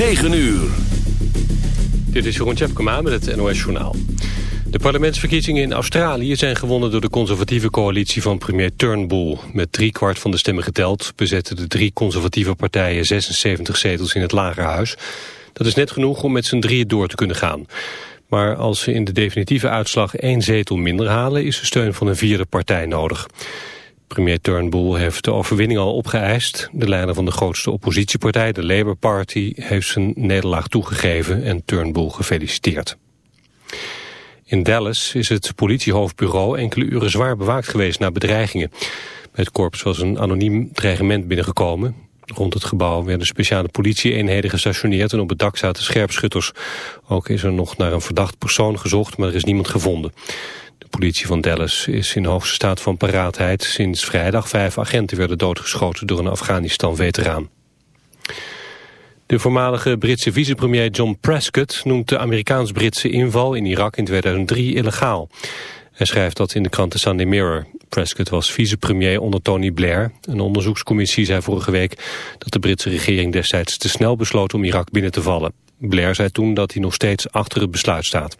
9 uur. Dit is Jeroen Tjepkema met het NOS Journaal. De parlementsverkiezingen in Australië zijn gewonnen door de conservatieve coalitie van premier Turnbull. Met driekwart van de stemmen geteld bezetten de drie conservatieve partijen 76 zetels in het lagerhuis. Dat is net genoeg om met z'n drieën door te kunnen gaan. Maar als ze in de definitieve uitslag één zetel minder halen is de steun van een vierde partij nodig. Premier Turnbull heeft de overwinning al opgeëist. De leider van de grootste oppositiepartij, de Labour Party, heeft zijn nederlaag toegegeven en Turnbull gefeliciteerd. In Dallas is het politiehoofdbureau enkele uren zwaar bewaakt geweest na bedreigingen. Bij het korps was een anoniem dreigement binnengekomen. Rond het gebouw werden speciale politieeenheden gestationeerd en op het dak zaten scherpschutters. Ook is er nog naar een verdacht persoon gezocht, maar er is niemand gevonden. De politie van Dallas is in hoogste staat van paraatheid. Sinds vrijdag vijf agenten werden doodgeschoten door een Afghanistan-veteraan. De voormalige Britse vicepremier John Prescott noemt de Amerikaans-Britse inval in Irak in 2003 illegaal. Hij schrijft dat in de krant The Sunday Mirror. Prescott was vicepremier onder Tony Blair. Een onderzoekscommissie zei vorige week dat de Britse regering destijds te snel besloot om Irak binnen te vallen. Blair zei toen dat hij nog steeds achter het besluit staat.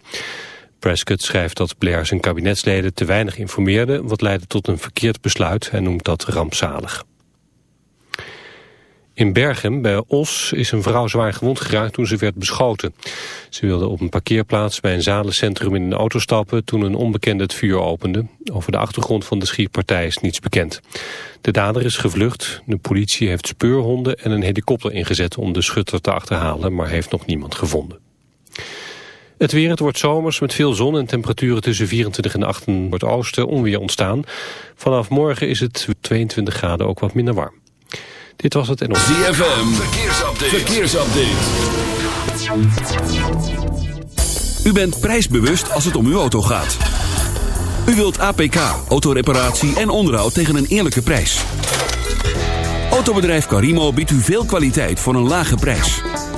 Prescott schrijft dat Blair zijn kabinetsleden te weinig informeerde... wat leidde tot een verkeerd besluit en noemt dat rampzalig. In Bergen, bij Os, is een vrouw zwaar gewond geraakt toen ze werd beschoten. Ze wilde op een parkeerplaats bij een zalencentrum in een auto stappen... toen een onbekende het vuur opende. Over de achtergrond van de schietpartij is niets bekend. De dader is gevlucht. De politie heeft speurhonden en een helikopter ingezet... om de schutter te achterhalen, maar heeft nog niemand gevonden. Het weer, het wordt zomers met veel zon en temperaturen tussen 24 en 8 in het oosten onweer ontstaan. Vanaf morgen is het 22 graden ook wat minder warm. Dit was het en ZFM, verkeersupdate. verkeersupdate. U bent prijsbewust als het om uw auto gaat. U wilt APK, autoreparatie en onderhoud tegen een eerlijke prijs. Autobedrijf Carimo biedt u veel kwaliteit voor een lage prijs.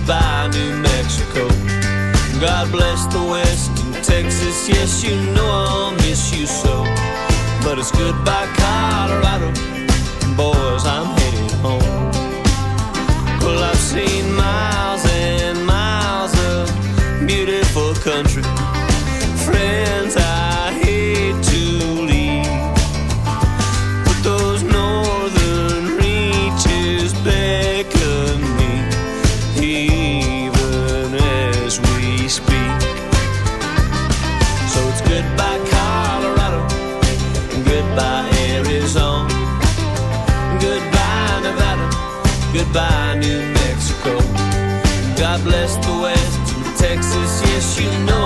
Goodbye New Mexico. God bless the West and Texas. Yes, you know I'll miss you so. But it's goodbye Colorado. You know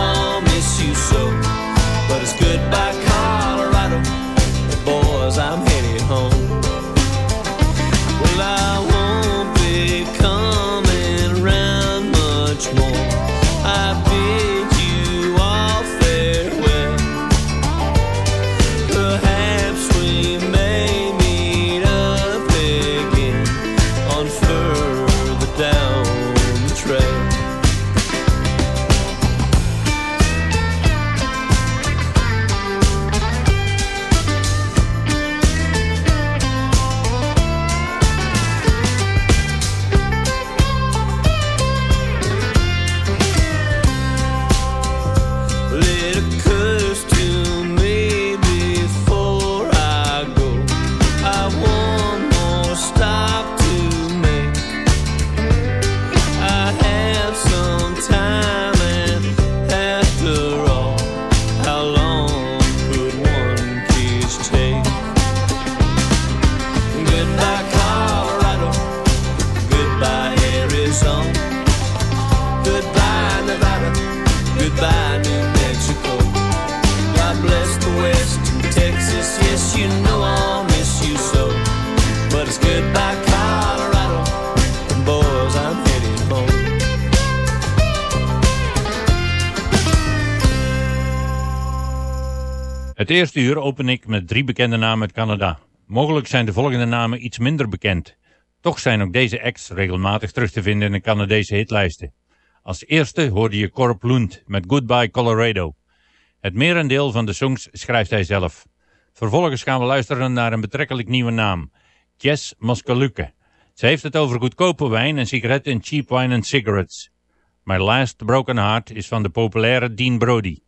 Het eerste uur open ik met drie bekende namen uit Canada. Mogelijk zijn de volgende namen iets minder bekend. Toch zijn ook deze acts regelmatig terug te vinden in de Canadese hitlijsten. Als eerste hoorde je Corp Lund met Goodbye Colorado. Het merendeel van de songs schrijft hij zelf. Vervolgens gaan we luisteren naar een betrekkelijk nieuwe naam. Jess Moskaluke. Ze heeft het over goedkope wijn en sigaretten en cheap wine and cigarettes. My Last Broken Heart is van de populaire Dean Brody.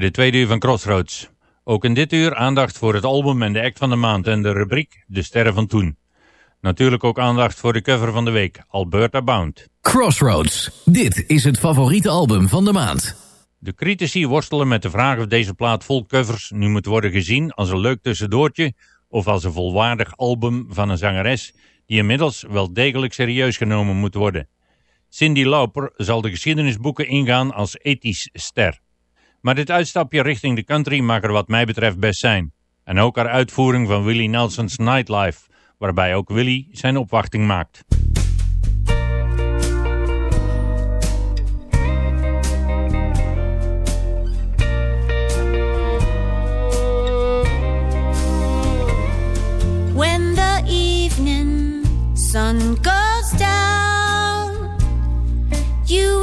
De tweede uur van Crossroads. Ook in dit uur aandacht voor het album en de act van de maand en de rubriek De Sterren van Toen. Natuurlijk ook aandacht voor de cover van de week, Alberta Bound. Crossroads, dit is het favoriete album van de maand. De critici worstelen met de vraag of deze plaat vol covers nu moet worden gezien als een leuk tussendoortje of als een volwaardig album van een zangeres die inmiddels wel degelijk serieus genomen moet worden. Cindy Lauper zal de geschiedenisboeken ingaan als ethisch ster. Maar dit uitstapje richting de country mag er wat mij betreft best zijn. En ook haar uitvoering van Willie Nelson's Nightlife, waarbij ook Willie zijn opwachting maakt. When the evening sun goes down, you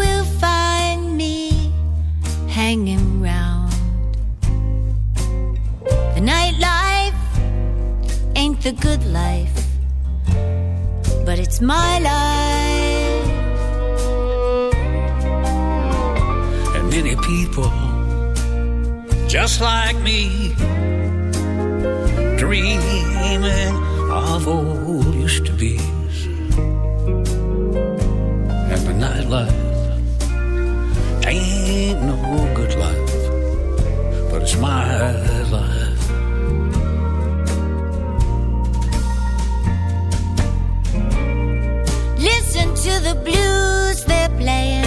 the good life, but it's my life. and many people just like me dreaming of old used to be and the nightlife ain't no good life but it's my life to the blues they're playing.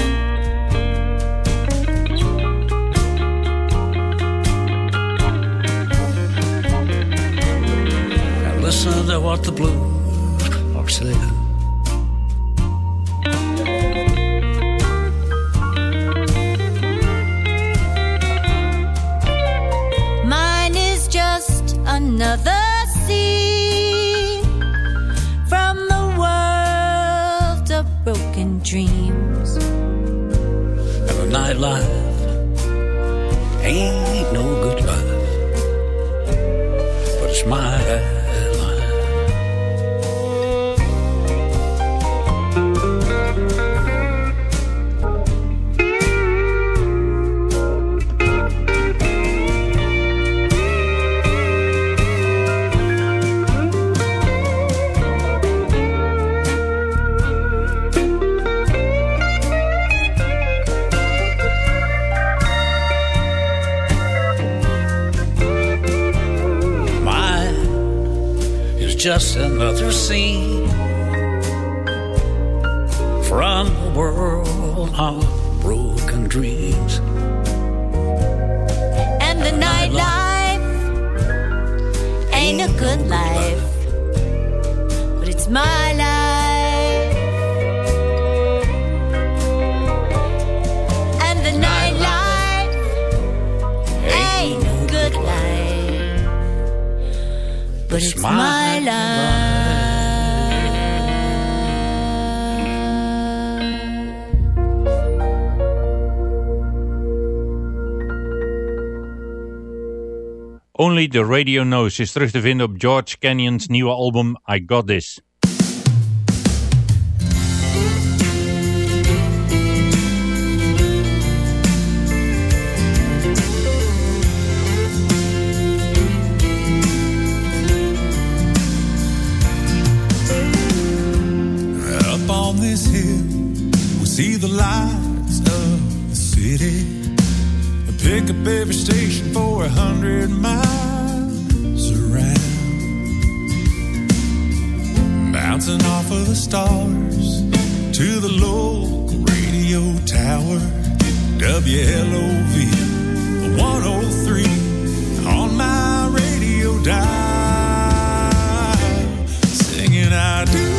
and listen to what the blues are saying Mine is just another dreams. and the nightlife ain't another scene from the world of broken dreams. And the nightlife ain't a good life, but it's my life. And the nightlife ain't a good life, but it's my Only the Radio Knows is terug te vinden op George Canyon's nieuwe album I Got This. skip every station for a hundred miles around. Bouncing off of the stars to the local radio tower, WLOV 103 on my radio dial, singing I do.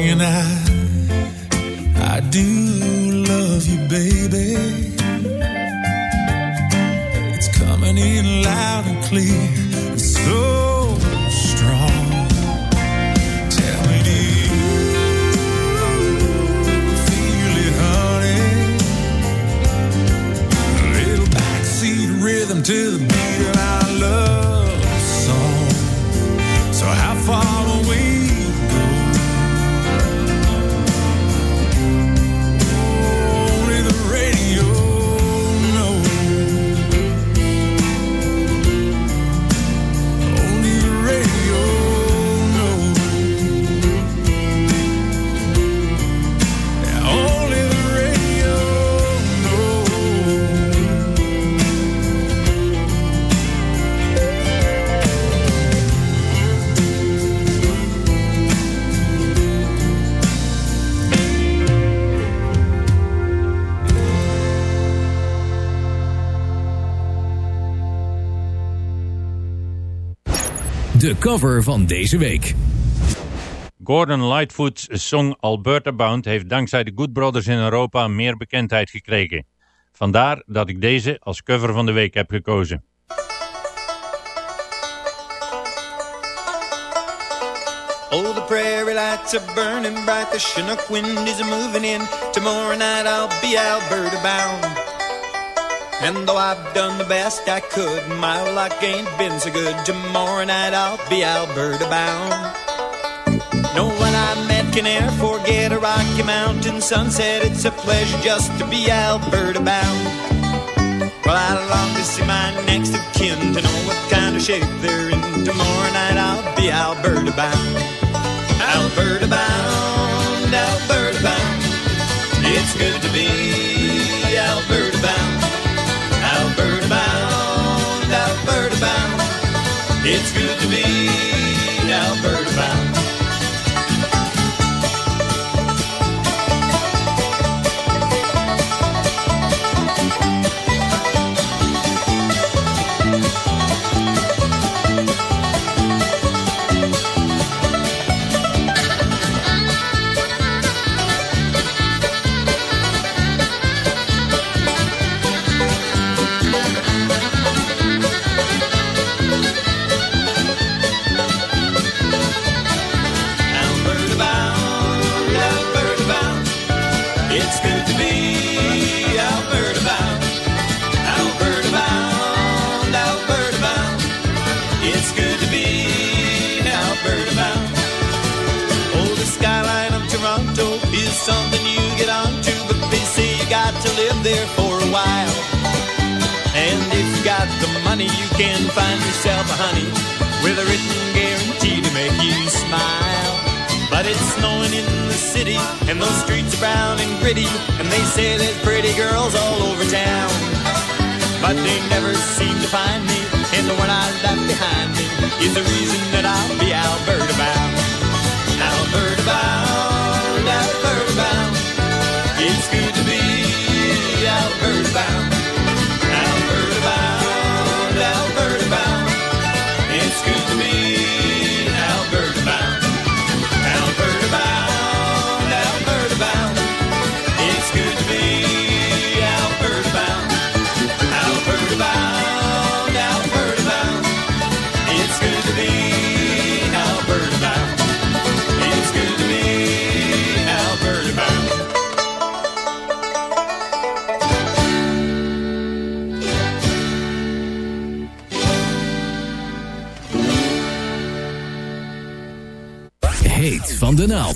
Singing I, I do love you, baby. It's coming in loud and clear, and so strong. Tell me, do you feel it, honey? A little backseat rhythm to the beat De cover van deze week. Gordon Lightfoot's song Alberta Bound heeft dankzij de Good Brothers in Europa meer bekendheid gekregen. Vandaar dat ik deze als cover van de week heb gekozen. Oh, the prairie lights are burning bright. The Chinook wind is moving in. Tomorrow night I'll be Alberta bound. And though I've done the best I could, my luck ain't been so good. Tomorrow night I'll be Alberta bound. No one I met can ever forget a Rocky Mountain sunset. It's a pleasure just to be Alberta bound. Well, I long to see my next of kin to know what kind of shape they're in. Tomorrow night I'll be Alberta bound. Alberta bound, Alberta bound. It's good to be It's good to be there for a while. And if you got the money, you can find yourself a honey with a written guarantee to make you smile. But it's snowing in the city, and those streets are brown and gritty, and they say there's pretty girls all over town. But they never seem to find me, and the one I left behind me is the reason that I'll be Alberta bound. Alberta bound,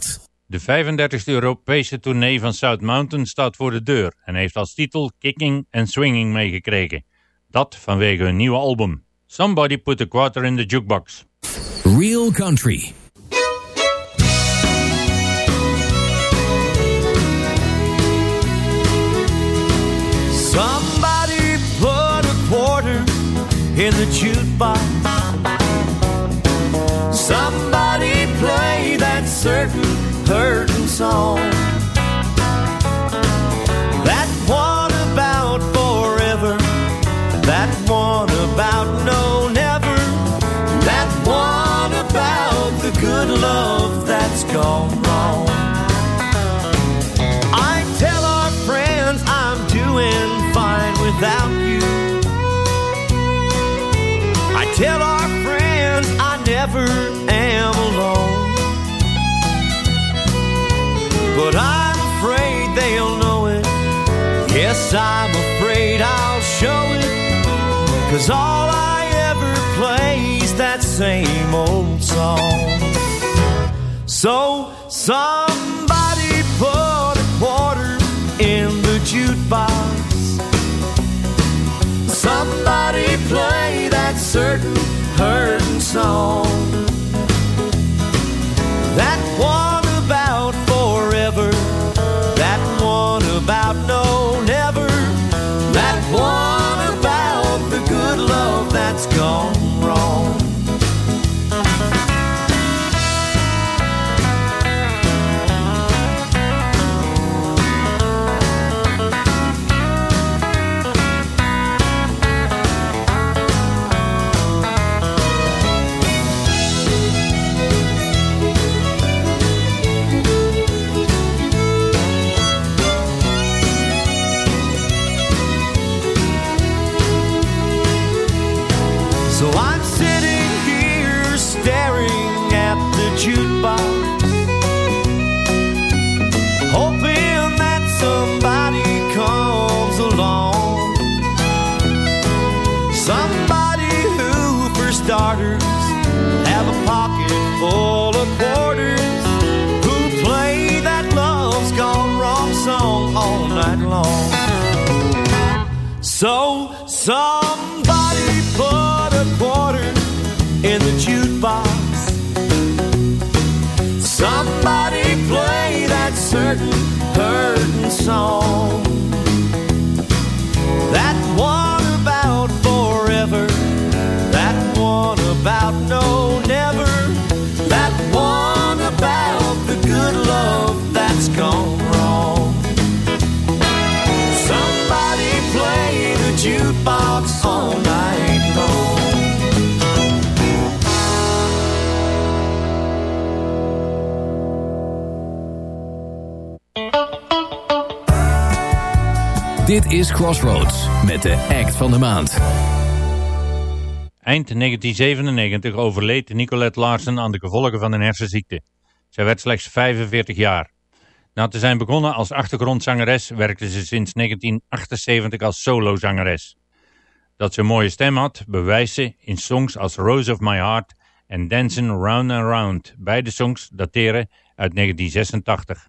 de naald. De 35e Europese tournee van South Mountain staat voor de deur en heeft als titel Kicking and Swinging meegekregen. Dat vanwege hun nieuwe album. Somebody put a quarter in the jukebox. Real Country. Somebody put a quarter in the jukebox. Certain hurting song. That one about forever. That one about no never. That one about the good love that's gone wrong. I tell our friends I'm doing fine without you. I tell But I'm afraid they'll know it. Yes, I'm afraid I'll show it. Cause all I ever play is that same old song. So somebody put a quarter in the jukebox. Somebody play that certain hurting song. Dit is Crossroads met de act van de maand. Eind 1997 overleed Nicolette Larsen aan de gevolgen van een hersenziekte. Zij werd slechts 45 jaar. Na te zijn begonnen als achtergrondzangeres werkte ze sinds 1978 als solozangeres. Dat ze een mooie stem had, bewijst ze in songs als Rose of My Heart en Dancing Round and Round. Beide songs dateren uit 1986.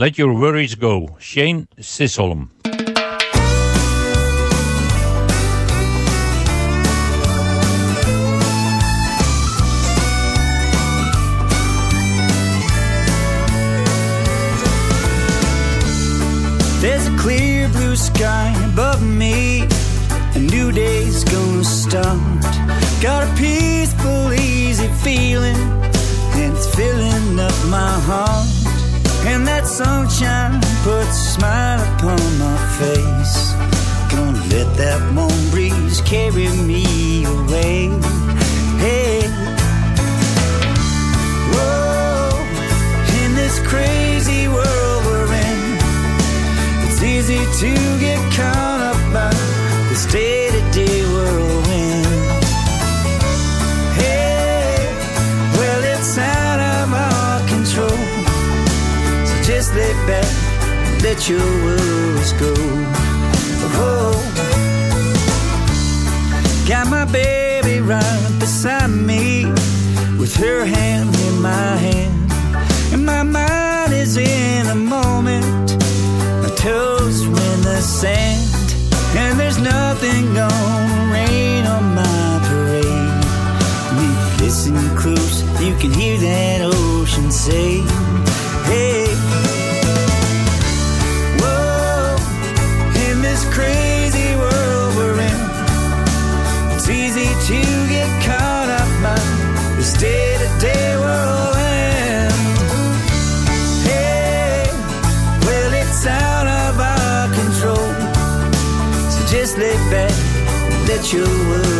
Let Your Worries Go, Shane Sissolm. There's a clear blue sky above me. A new day's gonna start. Got a peaceful, easy feeling, and it's filling up my heart. And that sunshine puts a smile upon my face. Gonna let that warm breeze carry me away. Hey. Whoa, in this crazy world we're in. It's easy to get caught up by this day-to-day let your worries go. Oh, got my baby right beside me, with her hand in my hand, and my mind is in a moment. My toes in the sand, and there's nothing gonna rain on my parade. Listen close, you can hear that ocean say, Hey. that you will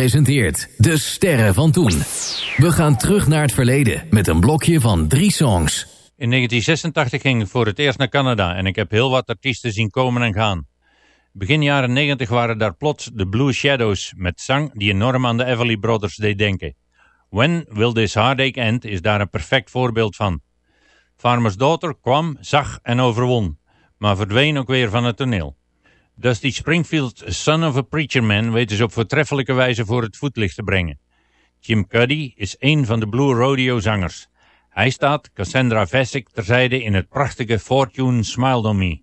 presenteert De Sterren van Toen. We gaan terug naar het verleden met een blokje van drie songs. In 1986 ging ik voor het eerst naar Canada en ik heb heel wat artiesten zien komen en gaan. Begin jaren 90 waren daar plots de Blue Shadows met zang die enorm aan de Everly Brothers deed denken. When Will This Heartache End is daar een perfect voorbeeld van. Farmer's Daughter kwam, zag en overwon, maar verdween ook weer van het toneel. Dusty Springfield Son of a Preacher Man weten ze dus op voortreffelijke wijze voor het voetlicht te brengen. Jim Cuddy is een van de Blue Rodeo zangers. Hij staat Cassandra Vesic terzijde in het prachtige Fortune Smile on Me.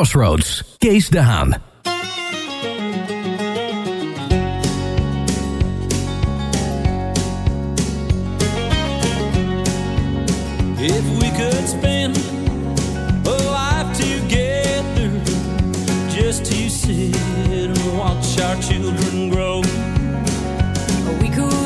Crossroads, Kees de Haan. If we could spend a life together just to sit and watch our children grow, we could.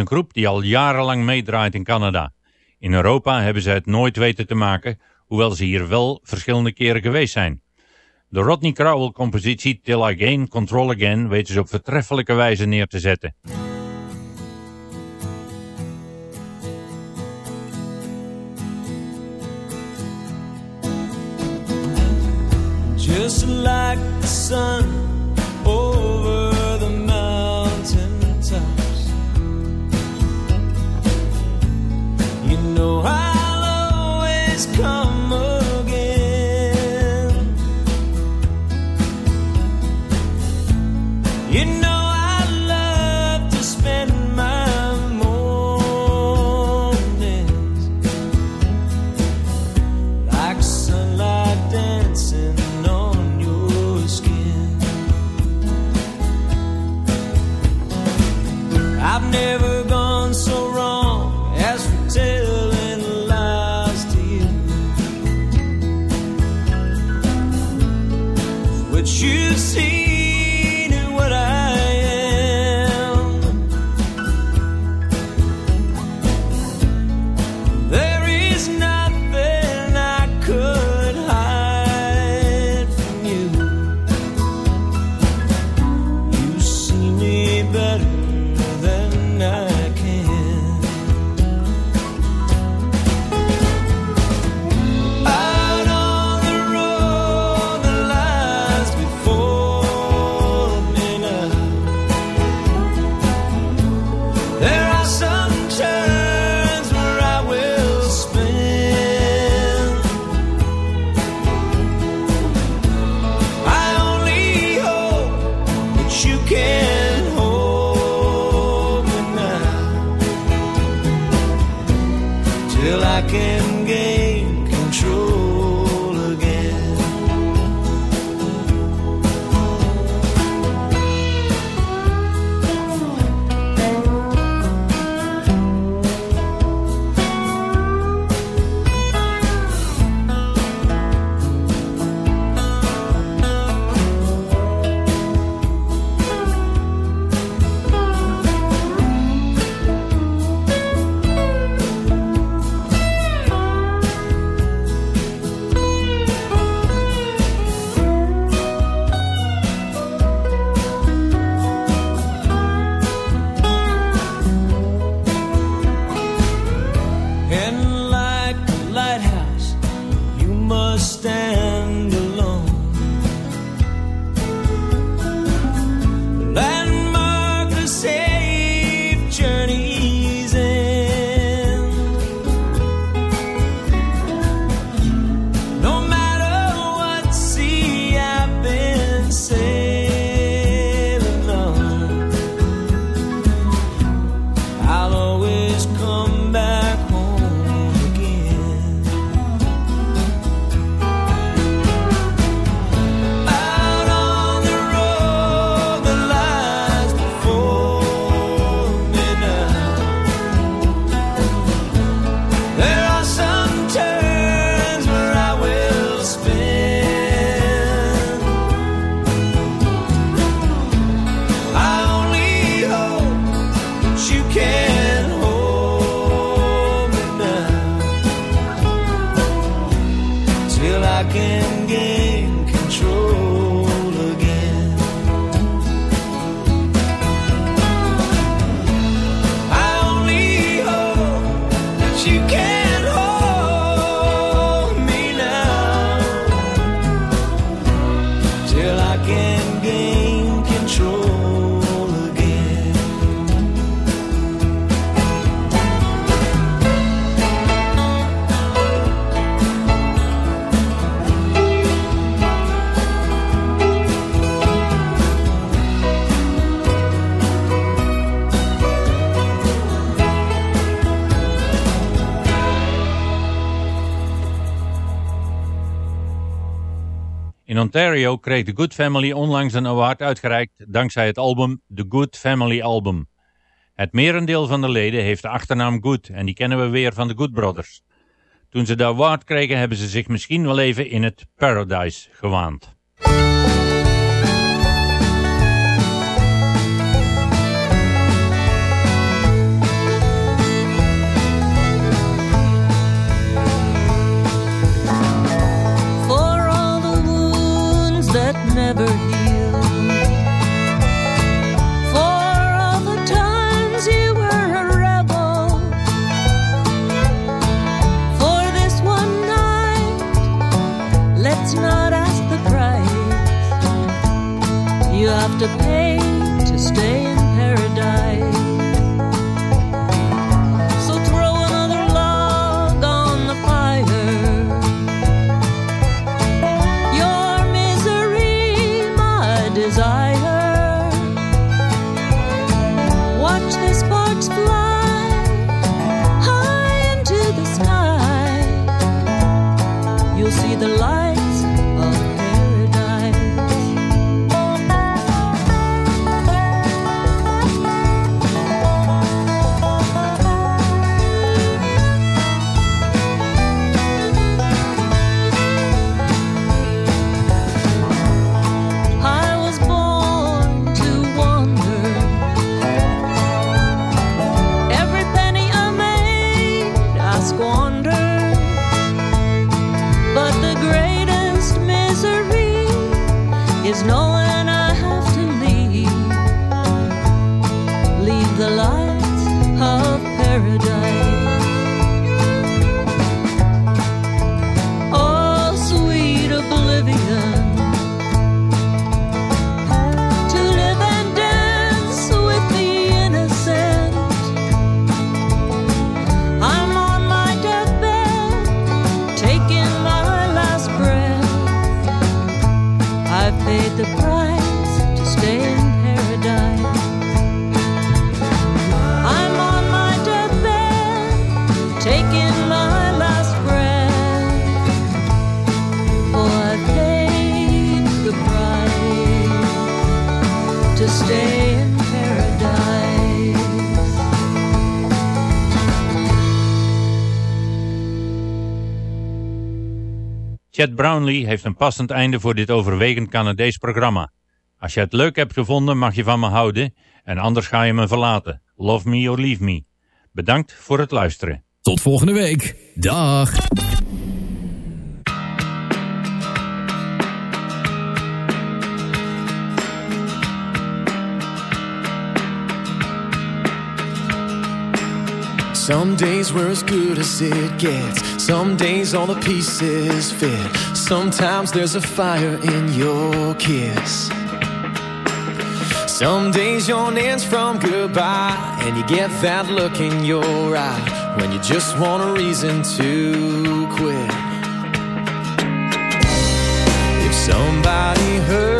Een groep die al jarenlang meedraait in Canada. In Europa hebben ze het nooit weten te maken, hoewel ze hier wel verschillende keren geweest zijn. De Rodney Crowell compositie Till I Gain Control Again weten ze op vertreffelijke wijze neer te zetten. just like the sun know I Ontario kreeg The Good Family onlangs een award uitgereikt dankzij het album The Good Family Album. Het merendeel van de leden heeft de achternaam Good en die kennen we weer van de Good Brothers. Toen ze de award kregen hebben ze zich misschien wel even in het Paradise gewaand. Chad Brownlee heeft een passend einde voor dit overwegend Canadees programma. Als je het leuk hebt gevonden mag je van me houden en anders ga je me verlaten. Love me or leave me. Bedankt voor het luisteren. Tot volgende week. Dag. Some days we're as good as it gets. Some days all the pieces fit. Sometimes there's a fire in your kiss. Some days your name's from goodbye, and you get that look in your eye when you just want a reason to quit. If somebody hurts